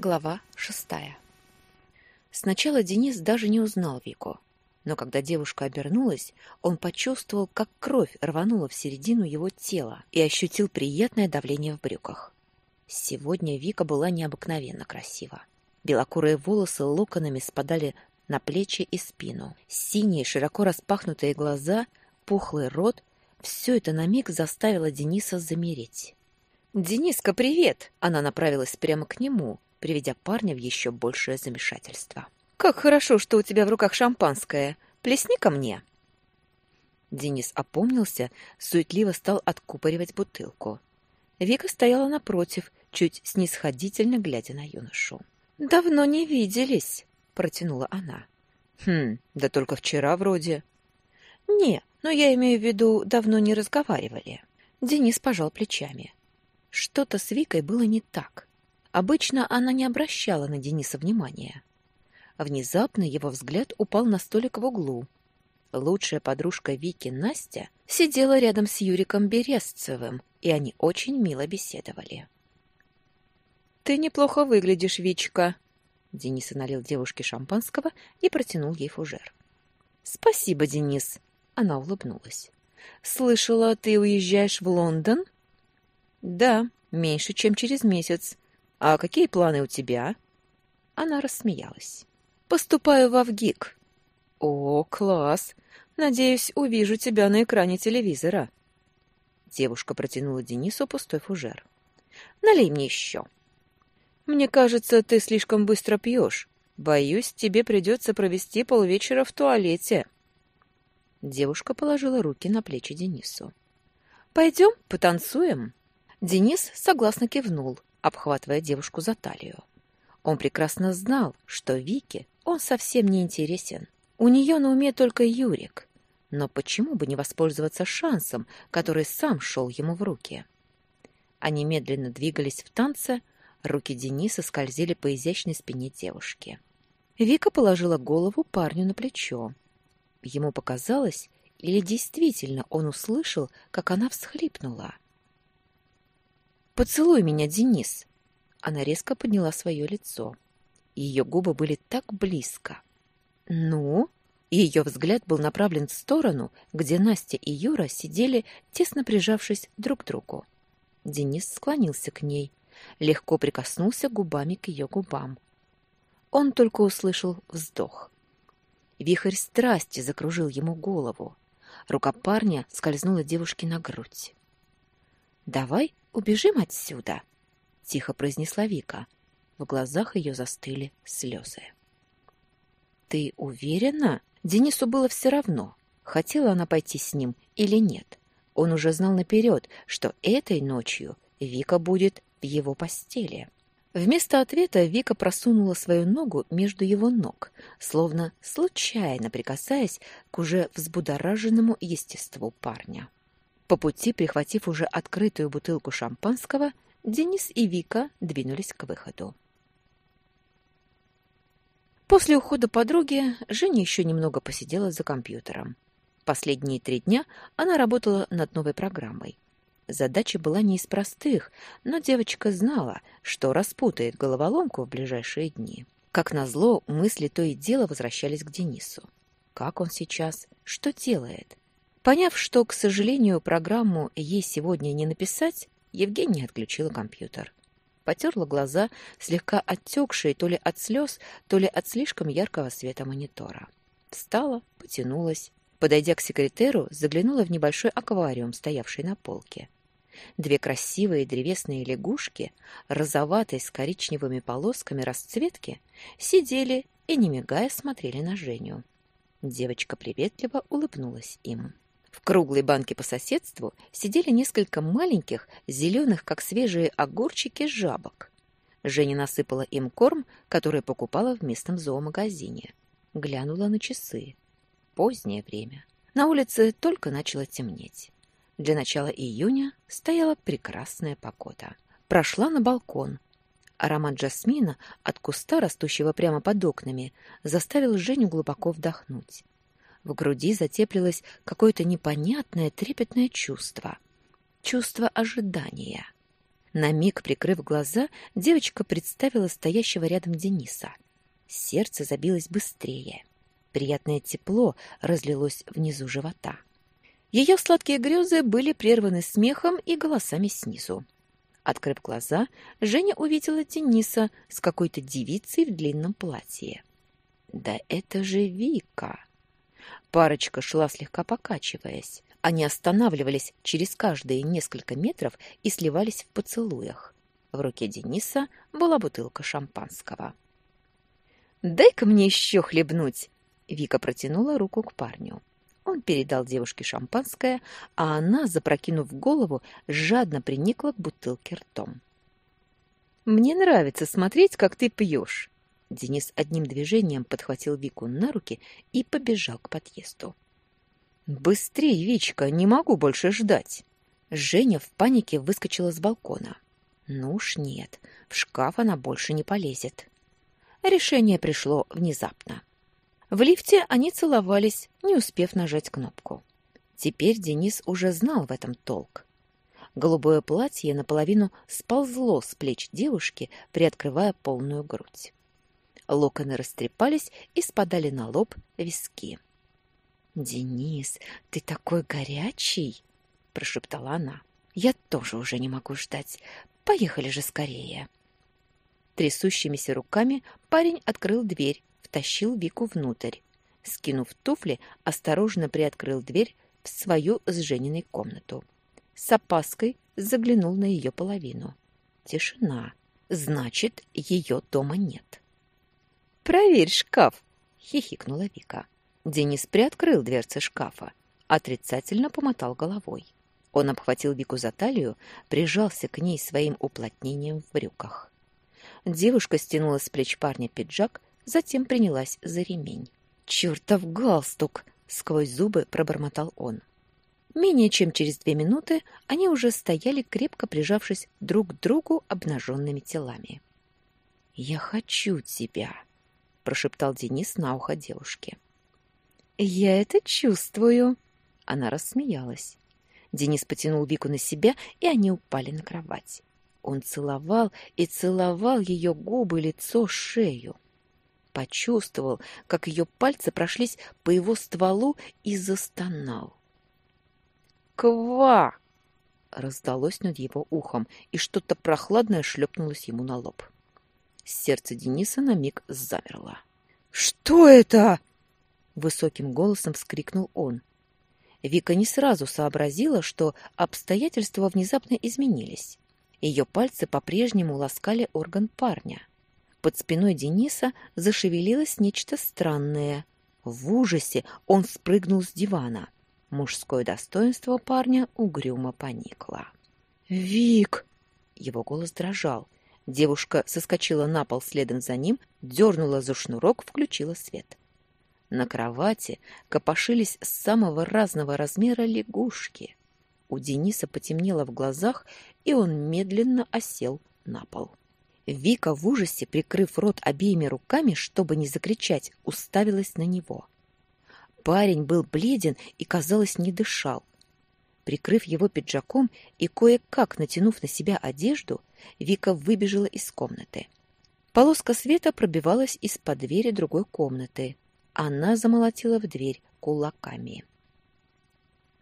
Глава шестая. Сначала Денис даже не узнал Вику, но когда девушка обернулась, он почувствовал, как кровь рванула в середину его тела и ощутил приятное давление в брюках. Сегодня Вика была необыкновенно красива. Белокурые волосы локонами спадали на плечи и спину. Синие, широко распахнутые глаза, пухлый рот — все это на миг заставило Дениса замереть. «Дениска, привет!» Она направилась прямо к нему, приведя парня в еще большее замешательство. «Как хорошо, что у тебя в руках шампанское. Плесни ко мне!» Денис опомнился, суетливо стал откупоривать бутылку. Вика стояла напротив, чуть снисходительно глядя на юношу. «Давно не виделись», — протянула она. «Хм, да только вчера вроде». «Не, но я имею в виду, давно не разговаривали». Денис пожал плечами. Что-то с Викой было не так. Обычно она не обращала на Дениса внимания. Внезапно его взгляд упал на столик в углу. Лучшая подружка Вики, Настя, сидела рядом с Юриком Берестцевым, и они очень мило беседовали. «Ты неплохо выглядишь, Вичка!» Денис налил девушке шампанского и протянул ей фужер. «Спасибо, Денис!» Она улыбнулась. «Слышала, ты уезжаешь в Лондон?» «Да, меньше, чем через месяц. «А какие планы у тебя?» Она рассмеялась. «Поступаю в Авгик». «О, класс! Надеюсь, увижу тебя на экране телевизора». Девушка протянула Денису пустой фужер. «Налей мне еще». «Мне кажется, ты слишком быстро пьешь. Боюсь, тебе придется провести полвечера в туалете». Девушка положила руки на плечи Денису. «Пойдем, потанцуем?» Денис согласно кивнул, обхватывая девушку за талию. Он прекрасно знал, что Вике он совсем не интересен. У нее на уме только Юрик. Но почему бы не воспользоваться шансом, который сам шел ему в руки? Они медленно двигались в танце, руки Дениса скользили по изящной спине девушки. Вика положила голову парню на плечо. Ему показалось, или действительно он услышал, как она всхлипнула — «Поцелуй меня, Денис!» Она резко подняла свое лицо. Ее губы были так близко. «Ну?» Ее взгляд был направлен в сторону, где Настя и Юра сидели, тесно прижавшись друг к другу. Денис склонился к ней, легко прикоснулся губами к ее губам. Он только услышал вздох. Вихрь страсти закружил ему голову. Рука парня скользнула девушке на грудь. «Давай убежим отсюда», — тихо произнесла Вика. В глазах ее застыли слезы. «Ты уверена?» Денису было все равно, хотела она пойти с ним или нет. Он уже знал наперед, что этой ночью Вика будет в его постели. Вместо ответа Вика просунула свою ногу между его ног, словно случайно прикасаясь к уже взбудораженному естеству парня. По пути, прихватив уже открытую бутылку шампанского, Денис и Вика двинулись к выходу. После ухода подруги Женя еще немного посидела за компьютером. Последние три дня она работала над новой программой. Задача была не из простых, но девочка знала, что распутает головоломку в ближайшие дни. Как назло, мысли то и дело возвращались к Денису. Как он сейчас? Что делает? Поняв, что, к сожалению, программу ей сегодня не написать, Евгения отключила компьютер. Потерла глаза, слегка отекшие то ли от слез, то ли от слишком яркого света монитора. Встала, потянулась. Подойдя к секретеру, заглянула в небольшой аквариум, стоявший на полке. Две красивые древесные лягушки, розоватые с коричневыми полосками расцветки, сидели и, не мигая, смотрели на Женю. Девочка приветливо улыбнулась им. В круглой банке по соседству сидели несколько маленьких, зеленых, как свежие огурчики, жабок. Женя насыпала им корм, который покупала в местном зоомагазине. Глянула на часы. Позднее время. На улице только начало темнеть. Для начала июня стояла прекрасная погода. Прошла на балкон. Аромат жасмина от куста, растущего прямо под окнами, заставил Женю глубоко вдохнуть. В груди затеплилось какое-то непонятное трепетное чувство. Чувство ожидания. На миг прикрыв глаза, девочка представила стоящего рядом Дениса. Сердце забилось быстрее. Приятное тепло разлилось внизу живота. Ее сладкие грезы были прерваны смехом и голосами снизу. Открыв глаза, Женя увидела Дениса с какой-то девицей в длинном платье. «Да это же Вика!» Парочка шла слегка покачиваясь. Они останавливались через каждые несколько метров и сливались в поцелуях. В руке Дениса была бутылка шампанского. «Дай-ка мне еще хлебнуть!» Вика протянула руку к парню. Он передал девушке шампанское, а она, запрокинув голову, жадно приникла к бутылке ртом. «Мне нравится смотреть, как ты пьешь!» Денис одним движением подхватил Вику на руки и побежал к подъезду. «Быстрей, Вичка, не могу больше ждать!» Женя в панике выскочила с балкона. «Ну уж нет, в шкаф она больше не полезет». Решение пришло внезапно. В лифте они целовались, не успев нажать кнопку. Теперь Денис уже знал в этом толк. Голубое платье наполовину сползло с плеч девушки, приоткрывая полную грудь. Локоны растрепались и спадали на лоб виски. «Денис, ты такой горячий!» — прошептала она. «Я тоже уже не могу ждать. Поехали же скорее!» Трясущимися руками парень открыл дверь, втащил Вику внутрь. Скинув туфли, осторожно приоткрыл дверь в свою с Жениной комнату. С опаской заглянул на ее половину. Тишина. Значит, ее дома нет. «Проверь шкаф!» — хихикнула Вика. Денис приоткрыл дверцы шкафа, отрицательно помотал головой. Он обхватил Вику за талию, прижался к ней своим уплотнением в брюках. Девушка стянула с плеч парня пиджак, затем принялась за ремень. «Чертов галстук!» — сквозь зубы пробормотал он. Менее чем через две минуты они уже стояли, крепко прижавшись друг к другу обнаженными телами. «Я хочу тебя!» — прошептал Денис на ухо девушке. «Я это чувствую!» Она рассмеялась. Денис потянул Вику на себя, и они упали на кровать. Он целовал и целовал ее губы, лицо, шею. Почувствовал, как ее пальцы прошлись по его стволу и застонал. «Ква!» — раздалось над его ухом, и что-то прохладное шлепнулось ему на лоб. Сердце Дениса на миг замерло. «Что это?» высоким голосом вскрикнул он. Вика не сразу сообразила, что обстоятельства внезапно изменились. Ее пальцы по-прежнему ласкали орган парня. Под спиной Дениса зашевелилось нечто странное. В ужасе он спрыгнул с дивана. Мужское достоинство парня угрюмо поникло. «Вик!» Его голос дрожал. Девушка соскочила на пол следом за ним, дернула за шнурок, включила свет. На кровати копошились самого разного размера лягушки. У Дениса потемнело в глазах, и он медленно осел на пол. Вика в ужасе, прикрыв рот обеими руками, чтобы не закричать, уставилась на него. Парень был бледен и, казалось, не дышал. Прикрыв его пиджаком и кое-как натянув на себя одежду, Вика выбежала из комнаты. Полоска света пробивалась из-под двери другой комнаты. Она замолотила в дверь кулаками.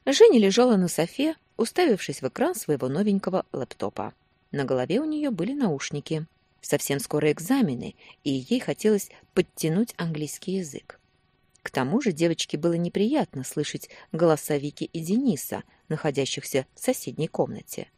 Женя лежала на софе, уставившись в экран своего новенького лэптопа. На голове у нее были наушники. Совсем скоро экзамены, и ей хотелось подтянуть английский язык. К тому же девочке было неприятно слышать голоса Вики и Дениса, находящихся в соседней комнате.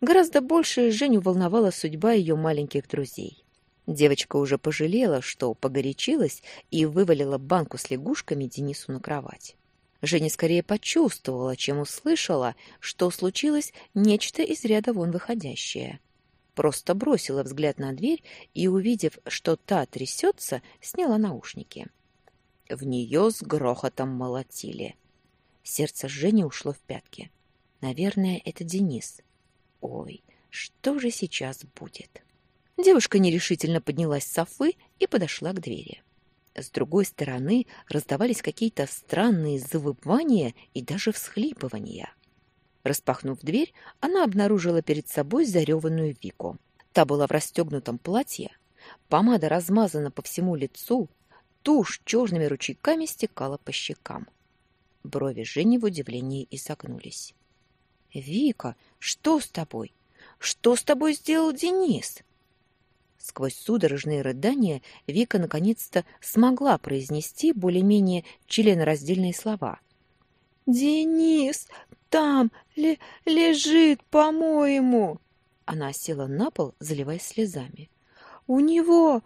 Гораздо больше Женю волновала судьба ее маленьких друзей. Девочка уже пожалела, что погорячилась и вывалила банку с лягушками Денису на кровать. Женя скорее почувствовала, чем услышала, что случилось нечто из ряда вон выходящее. Просто бросила взгляд на дверь и, увидев, что та трясется, сняла наушники. В нее с грохотом молотили. Сердце Жени ушло в пятки. Наверное, это Денис. Ой, что же сейчас будет? Девушка нерешительно поднялась с софы и подошла к двери. С другой стороны раздавались какие-то странные завывания и даже всхлипывания. Распахнув дверь, она обнаружила перед собой зареванную Вику. Та была в расстегнутом платье, помада размазана по всему лицу, тушь черными ручейками стекала по щекам. Брови Жени в удивлении изогнулись. «Вика, что с тобой? Что с тобой сделал Денис?» Сквозь судорожные рыдания Вика наконец-то смогла произнести более-менее членораздельные слова. «Денис там ли лежит, по-моему!» Она села на пол, заливаясь слезами. «У него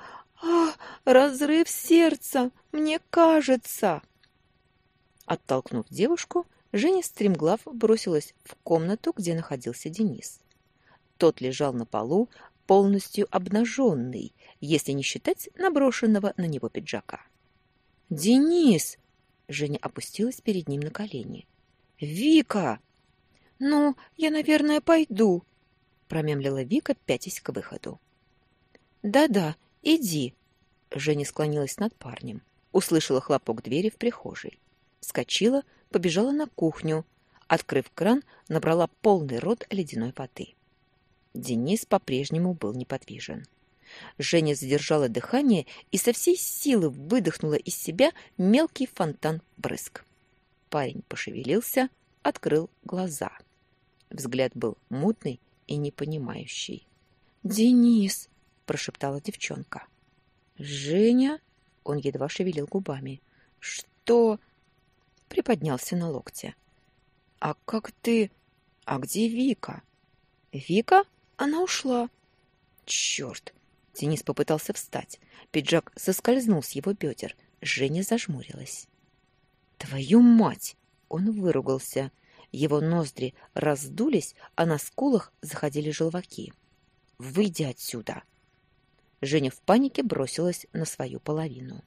разрыв сердца, мне кажется!» Оттолкнув девушку, Женя стремглав бросилась в комнату, где находился Денис. Тот лежал на полу, полностью обнаженный, если не считать наброшенного на него пиджака. «Денис!» — Женя опустилась перед ним на колени. «Вика!» «Ну, я, наверное, пойду», — промямлила Вика, пятясь к выходу. «Да-да, иди», — Женя склонилась над парнем, услышала хлопок двери в прихожей, вскочила, побежала на кухню, открыв кран, набрала полный рот ледяной воды. Денис по-прежнему был неподвижен. Женя задержала дыхание и со всей силы выдохнула из себя мелкий фонтан брызг. Парень пошевелился, открыл глаза. Взгляд был мутный и непонимающий. «Денис!» — прошептала девчонка. «Женя?» — он едва шевелил губами. «Что?» — приподнялся на локте. «А как ты... А где Вика?» «Вика?» Она ушла. Черт! Денис попытался встать. Пиджак соскользнул с его бедер. Женя зажмурилась. «Твою мать!» Он выругался. Его ноздри раздулись, а на скулах заходили желваки. «Выйди отсюда!» Женя в панике бросилась на свою половину.